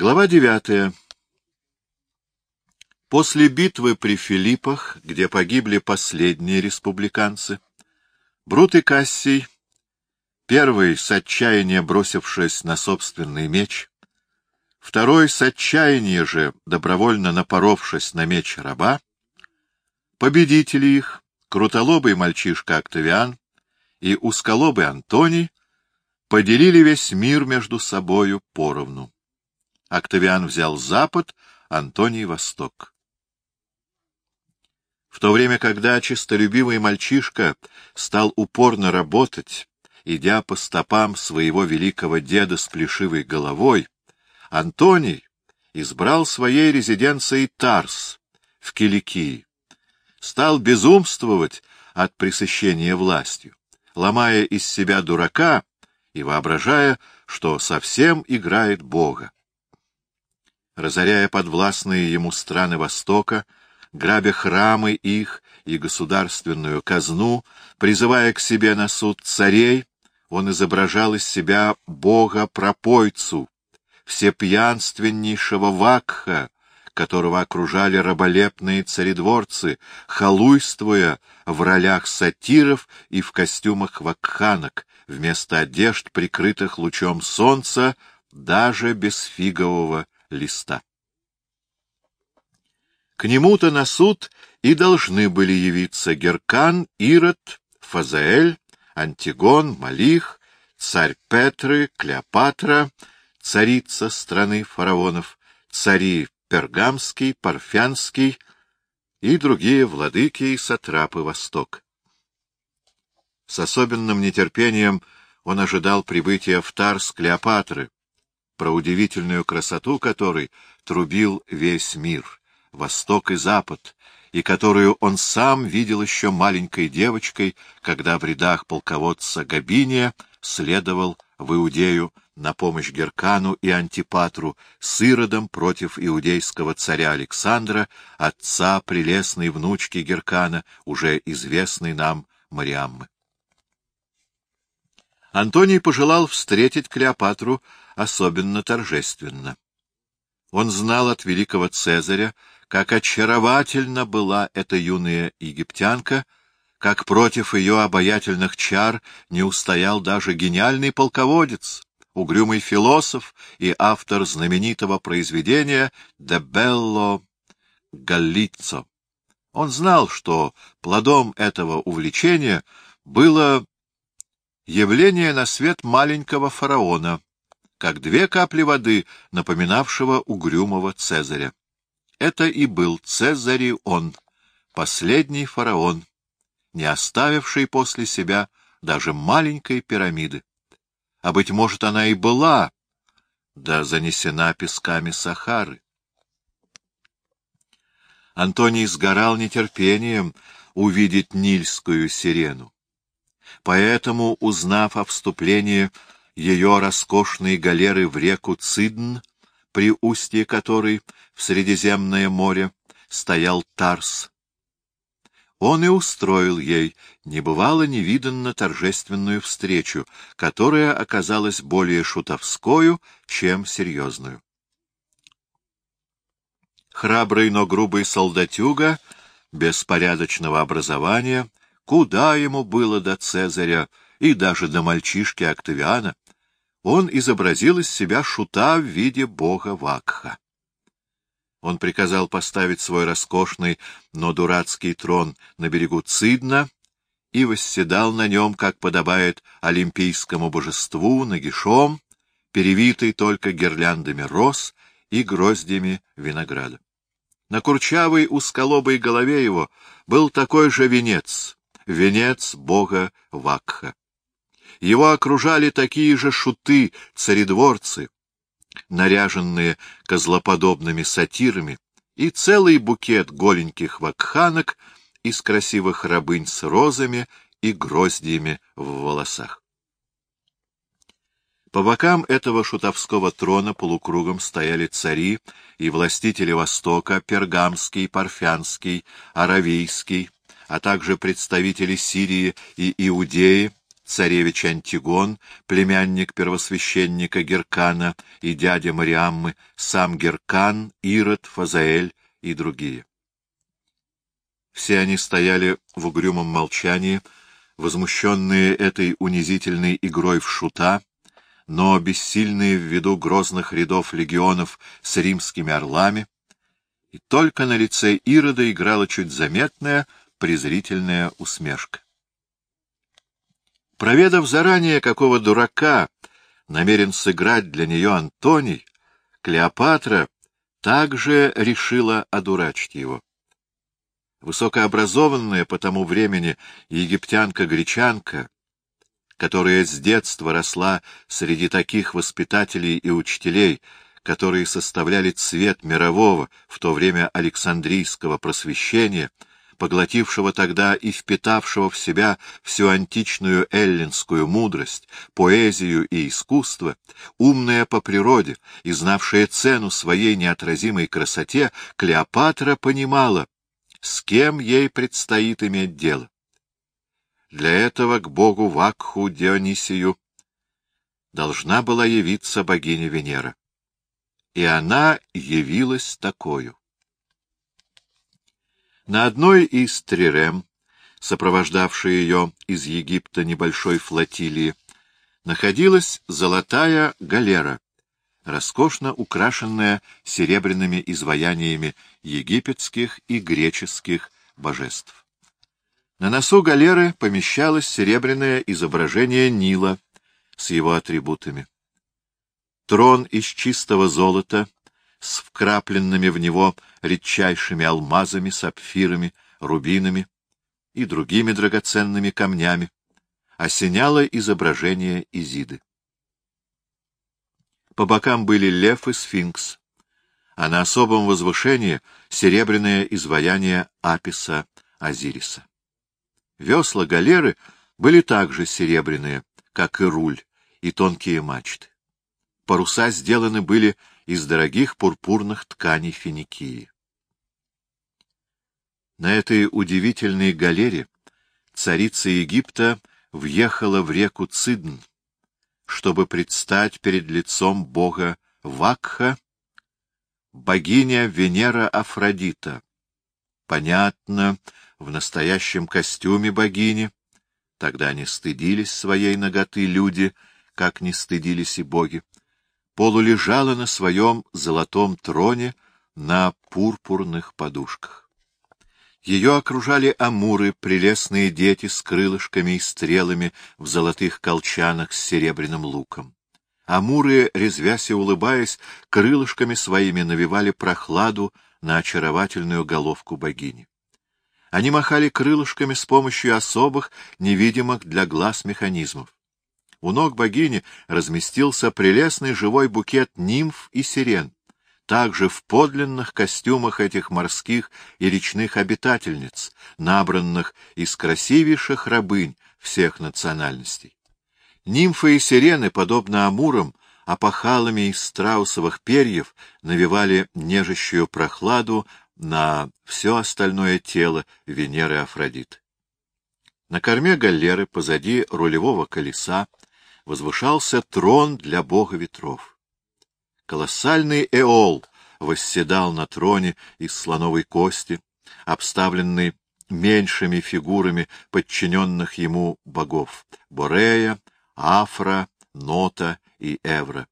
Глава девятая. После битвы при Филиппах, где погибли последние республиканцы, Брут и Кассий, первый с отчаяния бросившись на собственный меч, второй с отчаяния же, добровольно напоровшись на меч раба, победители их, крутолобый мальчишка Октавиан и узколобый Антоний, поделили весь мир между собою поровну. Октавиан взял запад, Антоний — восток. В то время, когда честолюбивый мальчишка стал упорно работать, идя по стопам своего великого деда с плешивой головой, Антоний избрал своей резиденцией Тарс в Киликии, стал безумствовать от пресыщения властью, ломая из себя дурака и воображая, что совсем играет Бога разоряя подвластные ему страны Востока, грабя храмы их и государственную казну, призывая к себе на суд царей, он изображал из себя бога-пропойцу, всепьянственнейшего Вакха, которого окружали раболепные царедворцы, халуйствуя в ролях сатиров и в костюмах вакханок, вместо одежд, прикрытых лучом солнца, даже без фигового листа. К нему-то на суд и должны были явиться Геркан, Ирод, Фазаэль, Антигон, Малих, царь Петры, Клеопатра, царица страны фараонов, цари Пергамский, Парфянский и другие владыки и сатрапы Восток. С особенным нетерпением он ожидал прибытия в Тарс Клеопатры, про удивительную красоту которой трубил весь мир, восток и запад, и которую он сам видел еще маленькой девочкой, когда в рядах полководца Габиния следовал в Иудею на помощь Геркану и Антипатру с Иродом против иудейского царя Александра, отца прелестной внучки Геркана, уже известной нам Мариаммы. Антоний пожелал встретить Клеопатру особенно торжественно. Он знал от великого Цезаря, как очаровательна была эта юная египтянка, как против ее обаятельных чар не устоял даже гениальный полководец, угрюмый философ и автор знаменитого произведения «De Bello Gallizzo». Он знал, что плодом этого увлечения было явление на свет маленького фараона, как две капли воды, напоминавшего угрюмого Цезаря. Это и был Цезарион, последний фараон, не оставивший после себя даже маленькой пирамиды. А, быть может, она и была, да занесена песками Сахары. Антоний сгорал нетерпением увидеть Нильскую сирену. Поэтому, узнав о вступлении ее роскошные галеры в реку Цидн, при устье которой в Средиземное море стоял Тарс. Он и устроил ей небывало невиданно торжественную встречу, которая оказалась более шутовскою, чем серьезную. Храбрый, но грубый солдатюга, беспорядочного образования, куда ему было до Цезаря и даже до мальчишки Октавиана, он изобразил из себя шута в виде бога Вакха. Он приказал поставить свой роскошный, но дурацкий трон на берегу Цидна и восседал на нем, как подобает олимпийскому божеству, нагишом, перевитый только гирляндами роз и гроздями винограда. На курчавой узколобой голове его был такой же венец, венец бога Вакха. Его окружали такие же шуты, царедворцы, наряженные козлоподобными сатирами, и целый букет голеньких вакханок из красивых рабынь с розами и гроздьями в волосах. По бокам этого шутовского трона полукругом стояли цари и властители Востока, Пергамский, Парфянский, Аравийский, а также представители Сирии и Иудеи, царевич Антигон, племянник первосвященника Геркана и дядя Мариаммы, сам Геркан, Ирод, Фазаэль и другие. Все они стояли в угрюмом молчании, возмущенные этой унизительной игрой в шута, но бессильные в виду грозных рядов легионов с римскими орлами, и только на лице Ирода играла чуть заметная презрительная усмешка. Проведав заранее, какого дурака намерен сыграть для нее Антоний, Клеопатра также решила одурачить его. Высокообразованная по тому времени египтянка-гречанка, которая с детства росла среди таких воспитателей и учителей, которые составляли цвет мирового, в то время Александрийского просвещения, поглотившего тогда и впитавшего в себя всю античную эллинскую мудрость, поэзию и искусство, умная по природе и знавшая цену своей неотразимой красоте, Клеопатра понимала, с кем ей предстоит иметь дело. Для этого к богу Вакху Дионисию должна была явиться богиня Венера. И она явилась такою. На одной из трирем, сопровождавшей ее из Египта небольшой флотилии, находилась золотая галера, роскошно украшенная серебряными изваяниями египетских и греческих божеств. На носу галеры помещалось серебряное изображение Нила с его атрибутами. Трон из чистого золота с вкрапленными в него редчайшими алмазами, сапфирами, рубинами и другими драгоценными камнями, осеняло изображение Изиды. По бокам были лев и сфинкс, а на особом возвышении серебряное изваяние Аписа Азириса. Весла галеры были также серебряные, как и руль, и тонкие мачты. Паруса сделаны были из дорогих пурпурных тканей Финикии. На этой удивительной галере царица Египта въехала в реку Цидн, чтобы предстать перед лицом бога Вакха, богиня Венера Афродита. Понятно, в настоящем костюме богини, тогда не стыдились своей ноготы люди, как не стыдились и боги, полулежала на своем золотом троне на пурпурных подушках. Ее окружали амуры, прелестные дети с крылышками и стрелами в золотых колчанах с серебряным луком. Амуры, резвясь и улыбаясь, крылышками своими навевали прохладу на очаровательную головку богини. Они махали крылышками с помощью особых, невидимых для глаз механизмов. У ног богини разместился прелестный живой букет нимф и сирен, также в подлинных костюмах этих морских и речных обитательниц, набранных из красивейших рабынь всех национальностей. Нимфы и сирены, подобно амурам, опахалами из страусовых перьев навевали нежащую прохладу на все остальное тело Венеры Афродит. На корме галеры, позади рулевого колеса, возвышался трон для бога ветров. Колоссальный эол восседал на троне из слоновой кости, обставленный меньшими фигурами подчиненных ему богов — Борея, Афра, Нота и Эвра.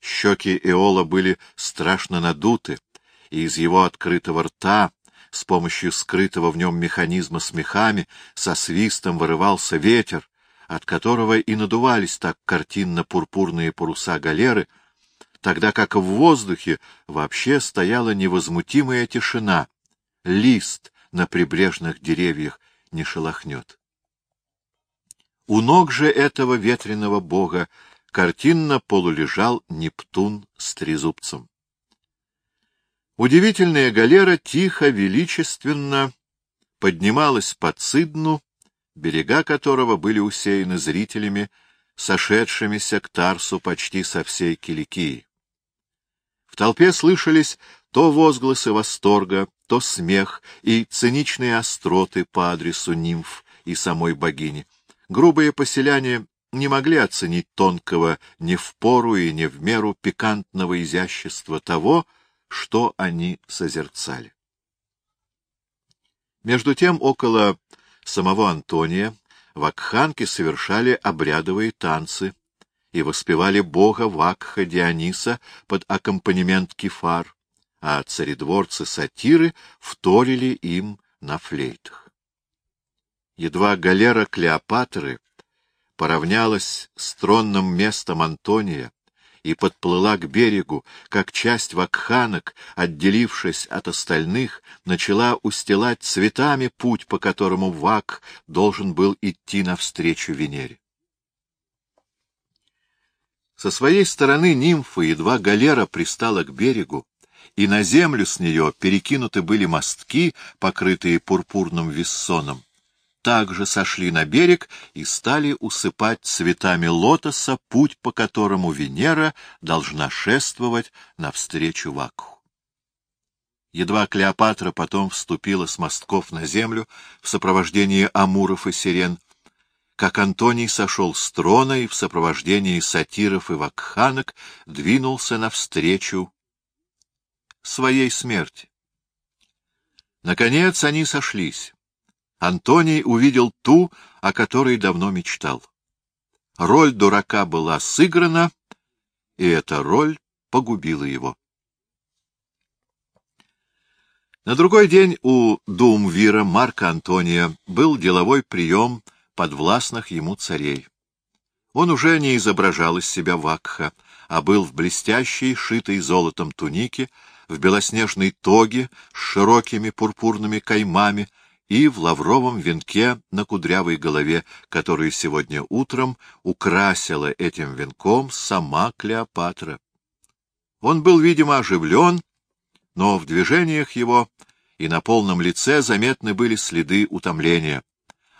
Щеки Эола были страшно надуты, и из его открытого рта с помощью скрытого в нем механизма с мехами со свистом вырывался ветер, от которого и надувались так картинно-пурпурные паруса галеры, тогда как в воздухе вообще стояла невозмутимая тишина, лист на прибрежных деревьях не шелохнет. У ног же этого ветреного бога картинно полулежал Нептун с трезубцем. Удивительная галера тихо, величественно поднималась по Цидну, берега которого были усеяны зрителями, сошедшимися к Тарсу почти со всей Киликии. В толпе слышались то возгласы восторга, то смех и циничные остроты по адресу нимф и самой богини, Грубые поселяне не могли оценить тонкого не в пору и не в меру пикантного изящества того, что они созерцали. Между тем, около самого Антония вакханки совершали обрядовые танцы и воспевали бога Вакха Диониса под аккомпанемент кефар, а царедворцы-сатиры вторили им на флейтах. Едва галера Клеопатры поравнялась с тронным местом Антония и подплыла к берегу, как часть вакханок, отделившись от остальных, начала устилать цветами путь, по которому вак должен был идти навстречу Венере. Со своей стороны нимфа едва галера пристала к берегу, и на землю с нее перекинуты были мостки, покрытые пурпурным виссоном также сошли на берег и стали усыпать цветами лотоса путь, по которому Венера должна шествовать навстречу Вакху. Едва Клеопатра потом вступила с мостков на землю в сопровождении амуров и сирен, как Антоний сошел с трона и в сопровождении сатиров и вакханок двинулся навстречу своей смерти. Наконец они сошлись. Антоний увидел ту, о которой давно мечтал. Роль дурака была сыграна, и эта роль погубила его. На другой день у Думвира Марка Антония был деловой прием подвластных ему царей. Он уже не изображал из себя вакха, а был в блестящей, шитой золотом тунике, в белоснежной тоге с широкими пурпурными каймами, и в лавровом венке на кудрявой голове, который сегодня утром украсила этим венком сама Клеопатра. Он был, видимо, оживлен, но в движениях его и на полном лице заметны были следы утомления,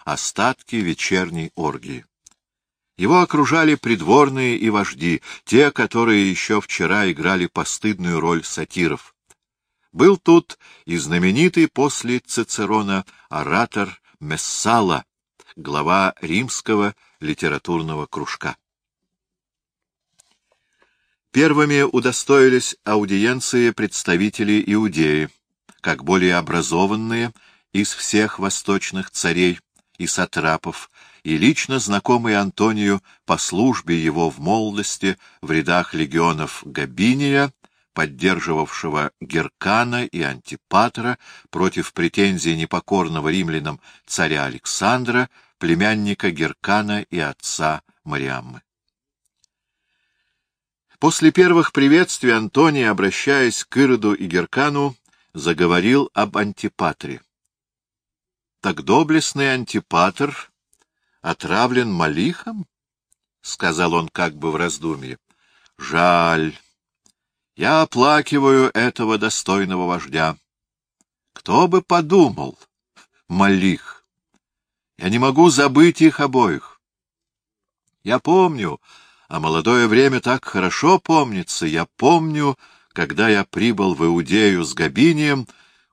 остатки вечерней оргии. Его окружали придворные и вожди, те, которые еще вчера играли постыдную роль сатиров. Был тут и знаменитый после Цицерона оратор Мессала, глава римского литературного кружка. Первыми удостоились аудиенции представители Иудеи, как более образованные из всех восточных царей и сатрапов, и лично знакомый Антонию по службе его в молодости в рядах легионов Габиния поддерживавшего Геркана и Антипатра против претензий непокорного римлянам царя Александра, племянника Геркана и отца Мариаммы. После первых приветствий Антоний, обращаясь к Ироду и Геркану, заговорил об Антипатре. «Так доблестный Антипатр отравлен Малихом?» — сказал он как бы в раздумье. «Жаль, я оплакиваю этого достойного вождя. Кто бы подумал, Малих, я не могу забыть их обоих. Я помню, а молодое время так хорошо помнится, я помню, когда я прибыл в Иудею с Габинием,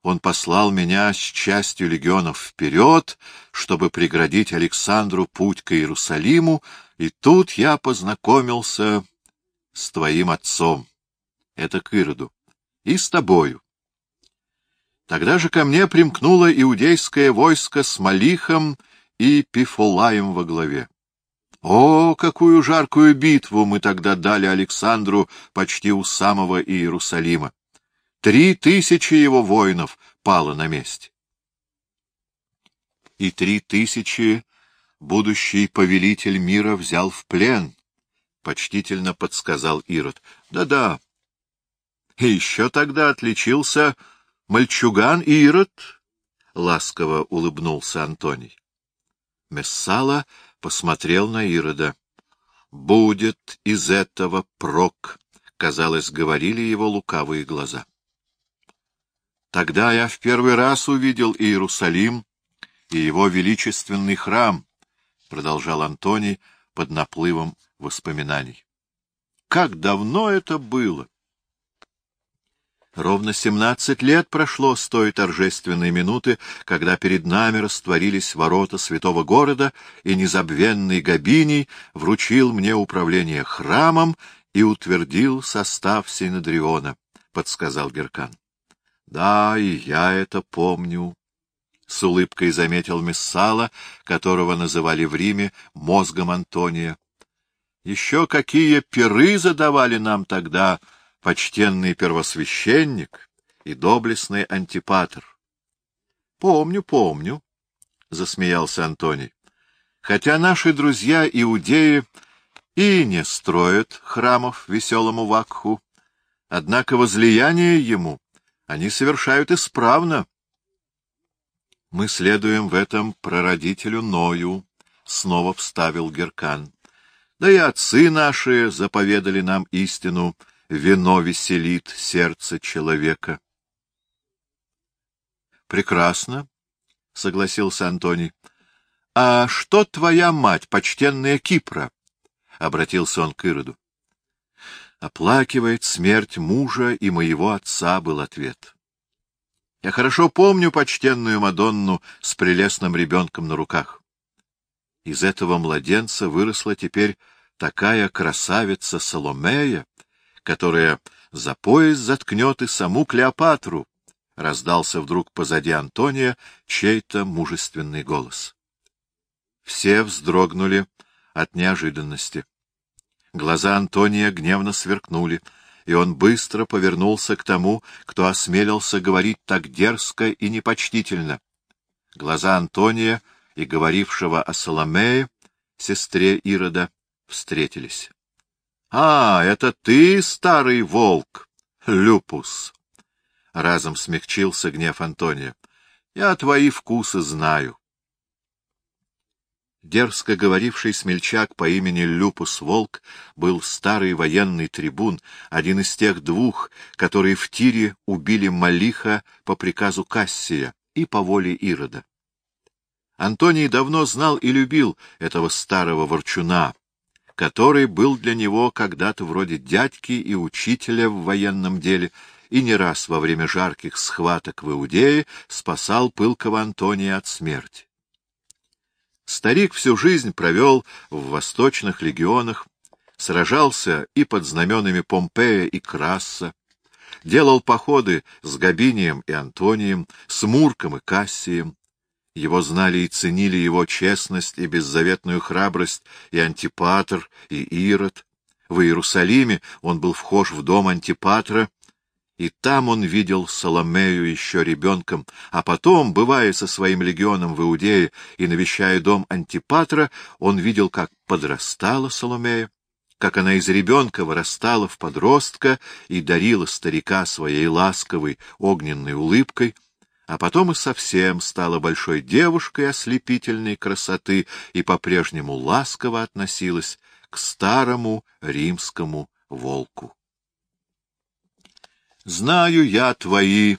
он послал меня с частью легионов вперед, чтобы преградить Александру путь к Иерусалиму, и тут я познакомился с твоим отцом это к Ироду, и с тобою. Тогда же ко мне примкнуло иудейское войско с Малихом и Пифолаем во главе. О, какую жаркую битву мы тогда дали Александру почти у самого Иерусалима! Три тысячи его воинов пало на месте. И три тысячи будущий повелитель мира взял в плен, — почтительно подсказал Ирод. Да — Да-да, и еще тогда отличился мальчуган Ирод, — ласково улыбнулся Антоний. Мессала посмотрел на Ирода. «Будет из этого прок», — казалось, говорили его лукавые глаза. Тогда я в первый раз увидел Иерусалим и его величественный храм, — продолжал Антоний под наплывом воспоминаний. Как давно это было! Ровно семнадцать лет прошло с той торжественной минуты, когда перед нами растворились ворота святого города, и незабвенный Габиний вручил мне управление храмом и утвердил состав Синодриона, — подсказал Геркан. — Да, и я это помню, — с улыбкой заметил Мессала, которого называли в Риме мозгом Антония. — Еще какие пиры задавали нам тогда почтенный первосвященник и доблестный антипатр. — Помню, помню, — засмеялся Антоний. — Хотя наши друзья-иудеи и не строят храмов веселому Вакху, однако возлияние ему они совершают исправно. Мы следуем в этом прародителю Ною, — снова вставил Геркан. Да и отцы наши заповедали нам истину — вино веселит сердце человека. — Прекрасно, — согласился Антоний. — А что твоя мать, почтенная Кипра? — обратился он к Ироду. — Оплакивает смерть мужа и моего отца, — был ответ. Я хорошо помню почтенную Мадонну с прелестным ребенком на руках. Из этого младенца выросла теперь такая красавица Соломея, которая за пояс заткнет и саму Клеопатру, — раздался вдруг позади Антония чей-то мужественный голос. Все вздрогнули от неожиданности. Глаза Антония гневно сверкнули, и он быстро повернулся к тому, кто осмелился говорить так дерзко и непочтительно. Глаза Антония и говорившего о Соломее, сестре Ирода, встретились. — А, это ты, старый волк, Люпус! — разом смягчился гнев Антония. — Я твои вкусы знаю. Дерзко говоривший смельчак по имени Люпус Волк был старый военный трибун, один из тех двух, которые в Тире убили Малиха по приказу Кассия и по воле Ирода. Антоний давно знал и любил этого старого ворчуна, который был для него когда-то вроде дядьки и учителя в военном деле, и не раз во время жарких схваток в Иудее спасал пылкого Антония от смерти. Старик всю жизнь провел в восточных легионах, сражался и под знаменами Помпея и Краса, делал походы с Габинием и Антонием, с Мурком и Кассием, его знали и ценили его честность и беззаветную храбрость и Антипатр, и Ирод. В Иерусалиме он был вхож в дом Антипатра, и там он видел Соломею еще ребенком, а потом, бывая со своим легионом в Иудее и навещая дом Антипатра, он видел, как подрастала Соломея, как она из ребенка вырастала в подростка и дарила старика своей ласковой огненной улыбкой — а потом и совсем стала большой девушкой ослепительной красоты и по-прежнему ласково относилась к старому римскому волку. «Знаю я твои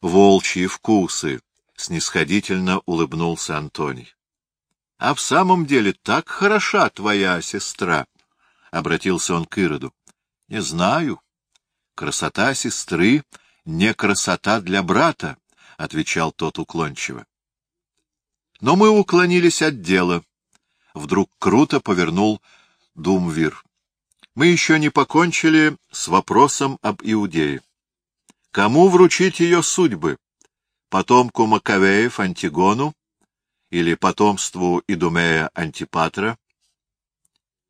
волчьи вкусы», — снисходительно улыбнулся Антоний. «А в самом деле так хороша твоя сестра», — обратился он к Ироду. «Не знаю. Красота сестры — не красота для брата, — отвечал тот уклончиво. Но мы уклонились от дела. Вдруг круто повернул Думвир. Мы еще не покончили с вопросом об Иудее. Кому вручить ее судьбы? Потомку Маковеев Антигону или потомству Идумея Антипатра?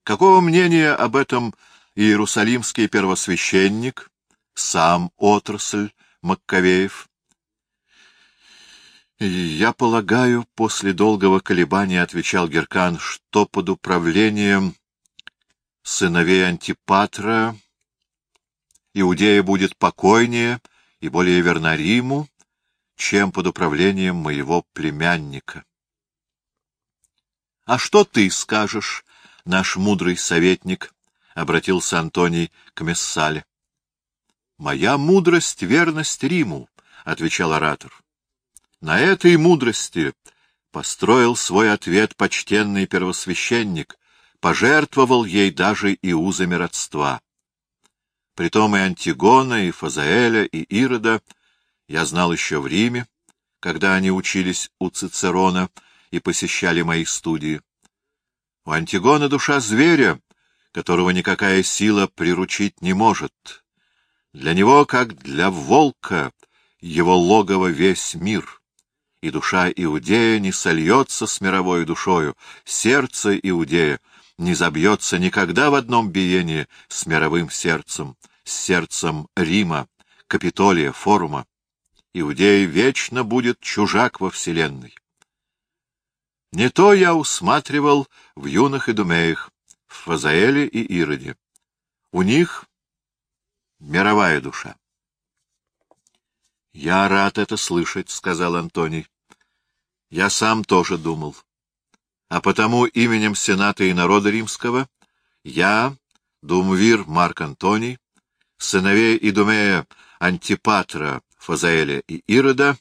Какого мнения об этом иерусалимский первосвященник, сам отрасль Маккавеев? Я полагаю, после долгого колебания отвечал Геркан, что под управлением сыновей Антипатра Иудея будет покойнее и более верна Риму, чем под управлением моего племянника. — А что ты скажешь, наш мудрый советник? — обратился Антоний к Мессале. — Моя мудрость — верность Риму, — отвечал оратор. На этой мудрости построил свой ответ почтенный первосвященник, пожертвовал ей даже и узами родства. Притом и Антигона, и Фазаэля, и Ирода я знал еще в Риме, когда они учились у Цицерона и посещали мои студии. У Антигона душа зверя, которого никакая сила приручить не может. Для него, как для волка, его логово весь мир. И душа Иудея не сольется с мировой душою, сердце Иудея не забьется никогда в одном биении с мировым сердцем, с сердцем Рима, Капитолия, Форума. Иудей вечно будет чужак во вселенной. Не то я усматривал в юных идумеях, в Фазаэле и Ироде. У них мировая душа. — Я рад это слышать, — сказал Антоний. — Я сам тоже думал. А потому именем Сената и народа римского я, Думвир Марк Антоний, сыновей Идумея Антипатра, Фазаэля и Ирода,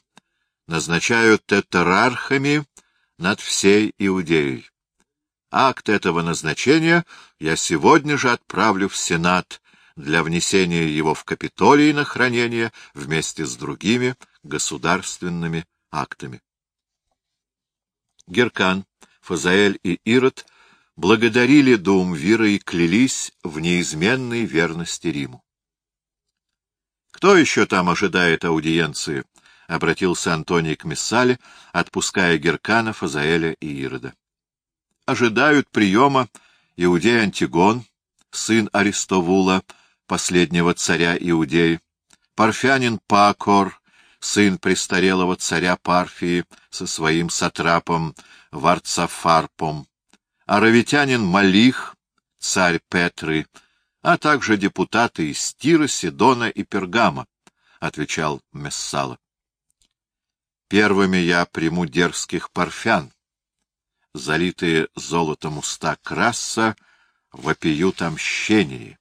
назначаю тетрархами над всей Иудеей. Акт этого назначения я сегодня же отправлю в Сенат для внесения его в Капитолий на хранение вместе с другими государственными актами. Геркан, Фазаэль и Ирод благодарили Думвира и клялись в неизменной верности Риму. «Кто еще там ожидает аудиенции?» — обратился Антоний к Мессале, отпуская Геркана, Фазаэля и Ирода. «Ожидают приема иудей Антигон, сын Аристовула, последнего царя Иудеи, парфянин Пакор, сын престарелого царя Парфии со своим сатрапом Варцафарпом, аравитянин Малих, царь Петры, а также депутаты из Тира, Сидона и Пергама, — отвечал Мессала. Первыми я приму дерзких парфян. Залитые золотом уста краса вопиют о мщении.